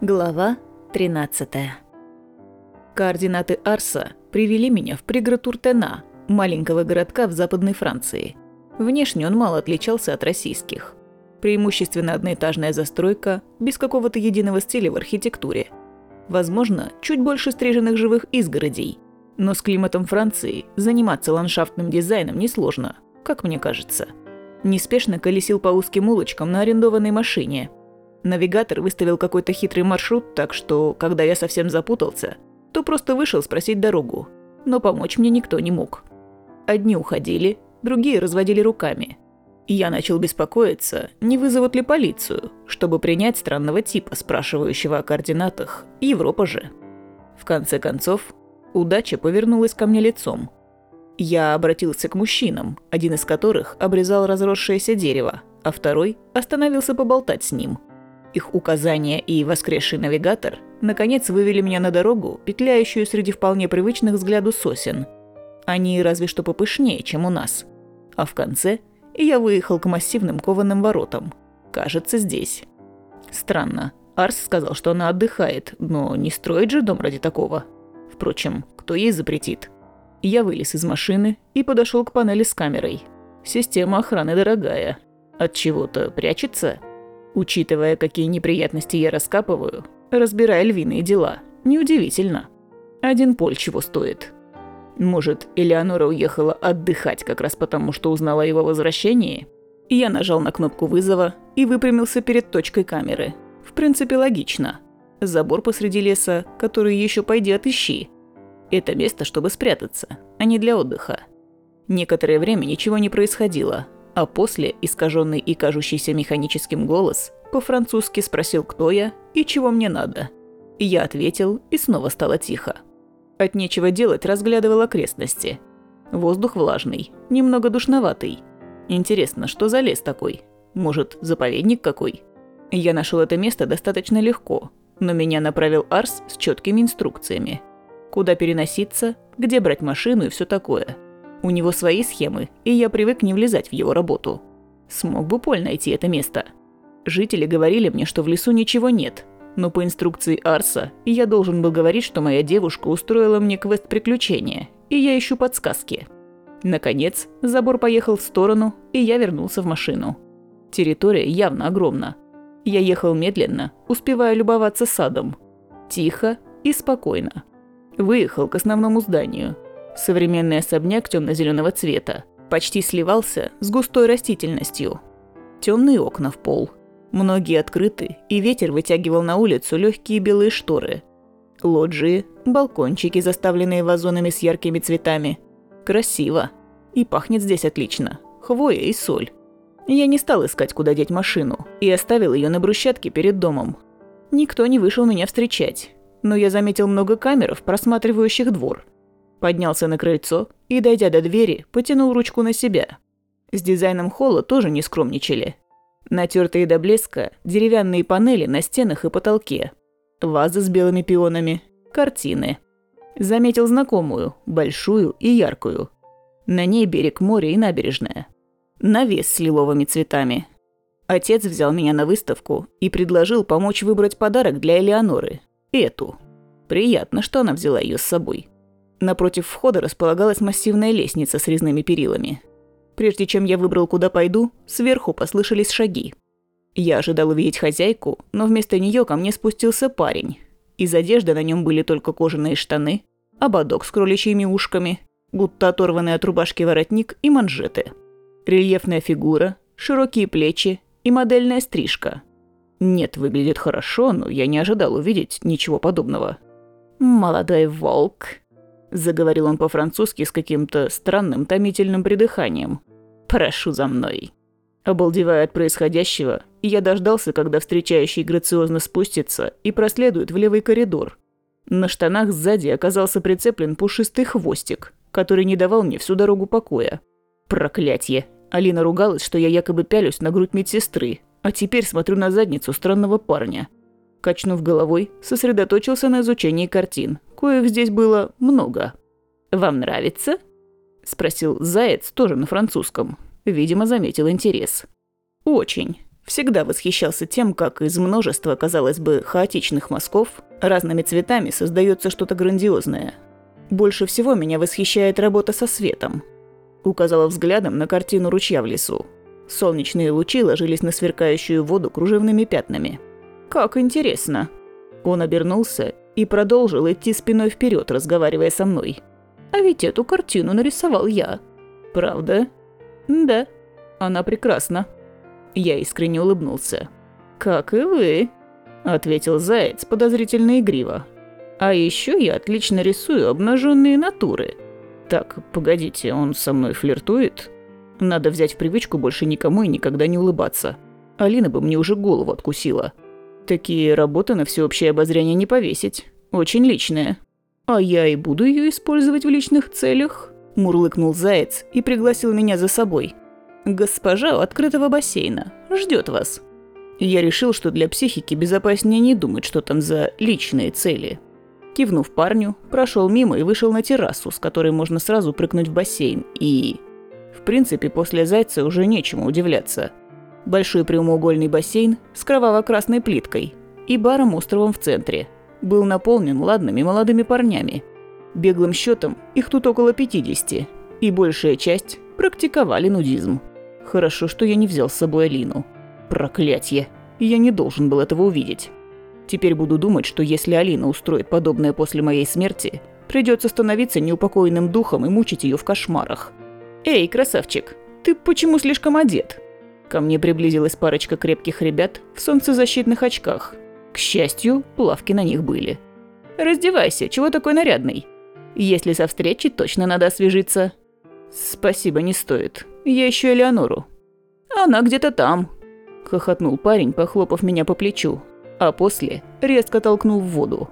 Глава 13 Координаты Арса привели меня в пригород Уртена, маленького городка в Западной Франции. Внешне он мало отличался от российских. Преимущественно одноэтажная застройка, без какого-то единого стиля в архитектуре. Возможно, чуть больше стриженных живых изгородей. Но с климатом Франции заниматься ландшафтным дизайном несложно, как мне кажется. Неспешно колесил по узким улочкам на арендованной машине – Навигатор выставил какой-то хитрый маршрут, так что, когда я совсем запутался, то просто вышел спросить дорогу. Но помочь мне никто не мог. Одни уходили, другие разводили руками. Я начал беспокоиться, не вызовут ли полицию, чтобы принять странного типа, спрашивающего о координатах, Европа же. В конце концов, удача повернулась ко мне лицом. Я обратился к мужчинам, один из которых обрезал разросшееся дерево, а второй остановился поболтать с ним – их указания и воскресший навигатор наконец вывели меня на дорогу, петляющую среди вполне привычных взгляду сосен. Они разве что попышнее, чем у нас. А в конце я выехал к массивным кованым воротам. Кажется, здесь. Странно. Арс сказал, что она отдыхает, но не строит же дом ради такого. Впрочем, кто ей запретит? Я вылез из машины и подошел к панели с камерой. Система охраны дорогая. От чего-то прячется? Учитывая, какие неприятности я раскапываю, разбирая львиные дела, неудивительно. Один поль чего стоит. Может, Элеонора уехала отдыхать как раз потому, что узнала о его возвращении? Я нажал на кнопку вызова и выпрямился перед точкой камеры. В принципе, логично. Забор посреди леса, который еще пойди отыщи. Это место, чтобы спрятаться, а не для отдыха. Некоторое время ничего не происходило, а после искаженный и кажущийся механическим голос по-французски спросил, кто я и чего мне надо. Я ответил, и снова стало тихо. От нечего делать разглядывал окрестности. Воздух влажный, немного душноватый. Интересно, что за лес такой? Может, заповедник какой? Я нашел это место достаточно легко, но меня направил Арс с четкими инструкциями. Куда переноситься, где брать машину и все такое – у него свои схемы, и я привык не влезать в его работу. Смог бы Поль найти это место. Жители говорили мне, что в лесу ничего нет, но по инструкции Арса я должен был говорить, что моя девушка устроила мне квест приключения, и я ищу подсказки. Наконец, забор поехал в сторону, и я вернулся в машину. Территория явно огромна. Я ехал медленно, успевая любоваться садом. Тихо и спокойно. Выехал к основному зданию – Современный особняк темно-зеленого цвета почти сливался с густой растительностью. Темные окна в пол. Многие открыты, и ветер вытягивал на улицу легкие белые шторы. Лоджии, балкончики, заставленные вазонами с яркими цветами. Красиво. И пахнет здесь отлично. Хвоя и соль. Я не стал искать, куда деть машину, и оставил ее на брусчатке перед домом. Никто не вышел меня встречать, но я заметил много камеров, просматривающих двор – Поднялся на крыльцо и, дойдя до двери, потянул ручку на себя. С дизайном холла тоже не скромничали. Натертые до блеска деревянные панели на стенах и потолке. Вазы с белыми пионами. Картины. Заметил знакомую, большую и яркую. На ней берег моря и набережная. Навес с лиловыми цветами. Отец взял меня на выставку и предложил помочь выбрать подарок для Элеоноры. Эту. Приятно, что она взяла ее с собой. Напротив входа располагалась массивная лестница с резными перилами. Прежде чем я выбрал, куда пойду, сверху послышались шаги. Я ожидал увидеть хозяйку, но вместо нее ко мне спустился парень. Из одежды на нем были только кожаные штаны, ободок с кроличьими ушками, будто оторванный от рубашки воротник и манжеты. Рельефная фигура, широкие плечи и модельная стрижка. Нет, выглядит хорошо, но я не ожидал увидеть ничего подобного. «Молодой волк», Заговорил он по-французски с каким-то странным томительным придыханием. «Прошу за мной». Обалдевая от происходящего, я дождался, когда встречающий грациозно спустится и проследует в левый коридор. На штанах сзади оказался прицеплен пушистый хвостик, который не давал мне всю дорогу покоя. Проклятье! Алина ругалась, что я якобы пялюсь на грудь медсестры, а теперь смотрю на задницу странного парня. Качнув головой, сосредоточился на изучении картин, коих здесь было много. «Вам нравится?» – спросил Заяц тоже на французском. Видимо, заметил интерес. «Очень. Всегда восхищался тем, как из множества, казалось бы, хаотичных мазков разными цветами создается что-то грандиозное. Больше всего меня восхищает работа со светом. Указала взглядом на картину ручья в лесу. Солнечные лучи ложились на сверкающую воду кружевными пятнами. «Как интересно!» Он обернулся и продолжил идти спиной вперед, разговаривая со мной. «А ведь эту картину нарисовал я». «Правда?» «Да. Она прекрасна». Я искренне улыбнулся. «Как и вы», — ответил Заяц подозрительно игриво. «А еще я отлично рисую обнаженные натуры». «Так, погодите, он со мной флиртует?» «Надо взять в привычку больше никому и никогда не улыбаться. Алина бы мне уже голову откусила». «Такие работы на всеобщее обозрение не повесить. Очень личные». «А я и буду ее использовать в личных целях», – мурлыкнул Заяц и пригласил меня за собой. Госпожа у открытого бассейна. Ждет вас. Я решил, что для психики безопаснее не думать, что там за личные цели. Кивнув парню, прошел мимо и вышел на террасу, с которой можно сразу прыгнуть в бассейн. И... В принципе, после зайца уже нечему удивляться. Большой прямоугольный бассейн с кроваво-красной плиткой и баром-островом в центре. Был наполнен ладными молодыми парнями. Беглым счетом их тут около 50, и большая часть практиковали нудизм. Хорошо, что я не взял с собой Алину. Проклятье. Я не должен был этого увидеть. Теперь буду думать, что если Алина устроит подобное после моей смерти, придется становиться неупокоенным духом и мучить ее в кошмарах. «Эй, красавчик, ты почему слишком одет?» Ко мне приблизилась парочка крепких ребят в солнцезащитных очках. К счастью, плавки на них были. «Раздевайся, чего такой нарядный? Если со встречи, точно надо освежиться». «Спасибо, не стоит. Я ищу Элеонору». «Она где-то там», – хохотнул парень, похлопав меня по плечу, а после резко толкнул в воду.